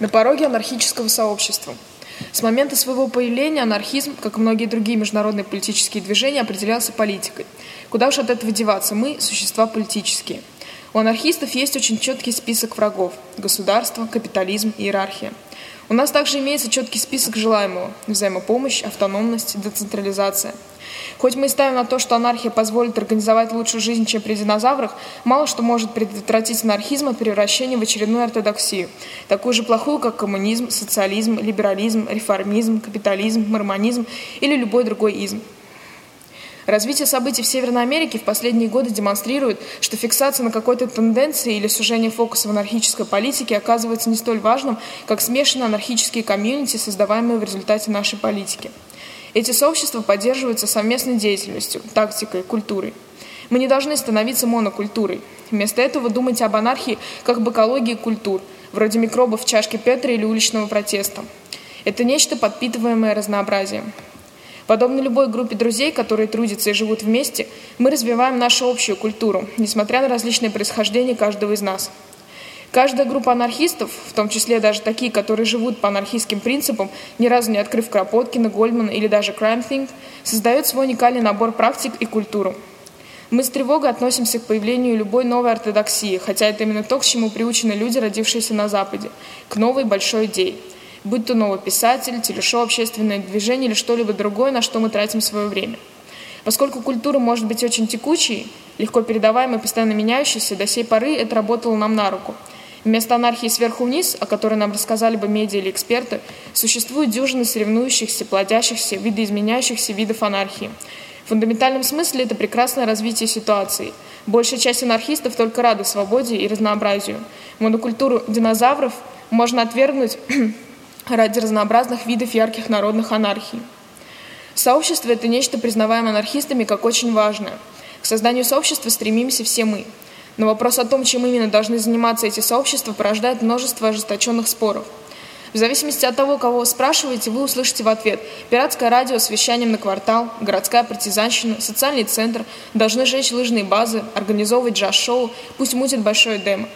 на пороге анархического сообщества. С момента своего появления анархизм, как и многие другие международные политические движения, определялся политикой. Куда уж от этого деваться? Мы – существа политические. У анархистов есть очень четкий список врагов – государство, капитализм, иерархия. У нас также имеется четкий список желаемого – взаимопомощь, автономность, децентрализация – Хоть мы и ставим на то, что анархия позволит организовать лучшую жизнь, чем при динозаврах, мало что может предотвратить анархизм от превращения в очередную ортодоксию, такую же плохую, как коммунизм, социализм, либерализм, реформизм, капитализм, мормонизм или любой другой изм. Развитие событий в Северной Америке в последние годы демонстрирует, что фиксация на какой-то тенденции или сужение фокуса в анархической политике оказывается не столь важным, как смешанные анархические комьюнити, создаваемые в результате нашей политики. Эти сообщества поддерживаются совместной деятельностью, тактикой, культурой. Мы не должны становиться монокультурой. Вместо этого думайте об анархии как об экологии культур, вроде микробов в чашке Петра или уличного протеста. Это нечто, подпитываемое разнообразием. Подобно любой группе друзей, которые трудятся и живут вместе, мы развиваем нашу общую культуру, несмотря на различные происхождения каждого из нас – Каждая группа анархистов, в том числе даже такие, которые живут по анархистским принципам, ни разу не открыв Кропоткина, Гольдмана или даже Crime Think, создает свой уникальный набор практик и культуру. Мы с тревогой относимся к появлению любой новой ортодоксии, хотя это именно то, к чему приучены люди, родившиеся на Западе, к новой большой идее. Будь то новый писатель, телешоу, общественное движение или что-либо другое, на что мы тратим свое время. Поскольку культура может быть очень текучей, легко передаваемой, постоянно меняющейся, до сей поры это работало нам на руку – Вместо анархии сверху вниз, о которой нам рассказали бы медиа или эксперты, существуют дюжины соревнующихся, плодящихся, видоизменяющихся видов анархии. В фундаментальном смысле это прекрасное развитие ситуации. Большая часть анархистов только рада свободе и разнообразию. Монокультуру динозавров можно отвергнуть ради разнообразных видов ярких народных анархий. Сообщество – это нечто, признаваемое анархистами как очень важное. К созданию сообщества стремимся все мы – но вопрос о том, чем именно должны заниматься эти сообщества, порождает множество ожесточенных споров. В зависимости от того, кого вы спрашиваете, вы услышите в ответ «Пиратское радио с вещанием на квартал», «Городская партизанщина», «Социальный центр», «Должны жечь лыжные базы», «Организовывать джаз-шоу», «Пусть мутит большое демо».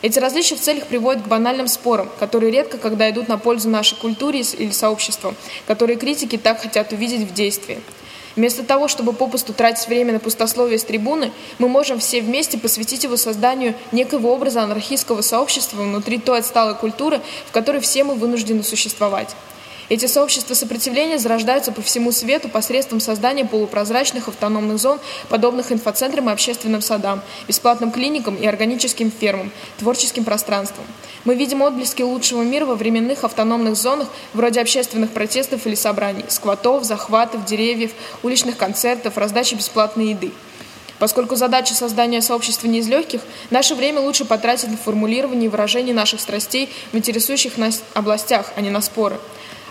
Эти различия в целях приводят к банальным спорам, которые редко когда идут на пользу нашей культуре или сообществам, которые критики так хотят увидеть в действии. Вместо того, чтобы попусту тратить время на пустословие с трибуны, мы можем все вместе посвятить его созданию некого образа анархистского сообщества внутри той отсталой культуры, в которой все мы вынуждены существовать. Эти сообщества сопротивления зарождаются по всему свету посредством создания полупрозрачных автономных зон, подобных инфоцентрам и общественным садам, бесплатным клиникам и органическим фермам, творческим пространствам. Мы видим отблески лучшего мира во временных автономных зонах, вроде общественных протестов или собраний, сквотов, захватов, деревьев, уличных концертов, раздачи бесплатной еды. Поскольку задача создания сообщества не из легких, наше время лучше потратить на формулирование и выражение наших страстей в интересующих нас областях, а не на споры.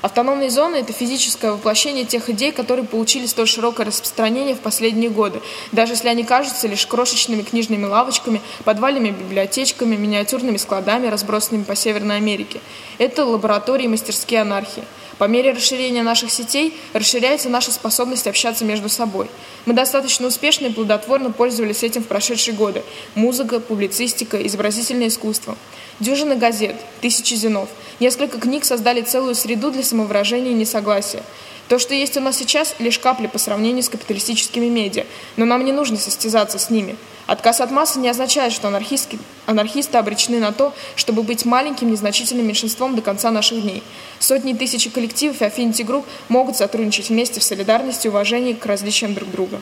Автономные зоны – это физическое воплощение тех идей, которые получили столь широкое распространение в последние годы, даже если они кажутся лишь крошечными книжными лавочками, подвальными библиотечками, миниатюрными складами, разбросанными по Северной Америке. Это лаборатории и мастерские анархии. По мере расширения наших сетей расширяется наша способность общаться между собой. Мы достаточно успешно и плодотворно пользовались этим в прошедшие годы. Музыка, публицистика, изобразительное искусство. Дюжины газет, тысячи зенов. Несколько книг создали целую среду для самовыражения и несогласия. То, что есть у нас сейчас, лишь капли по сравнению с капиталистическими медиа, но нам не нужно состязаться с ними. Отказ от массы не означает, что анархисты обречены на то, чтобы быть маленьким незначительным меньшинством до конца наших дней. Сотни тысяч коллективов и афfinity групп могут сотрудничать вместе в солидарности и уважении к различиям друг друга.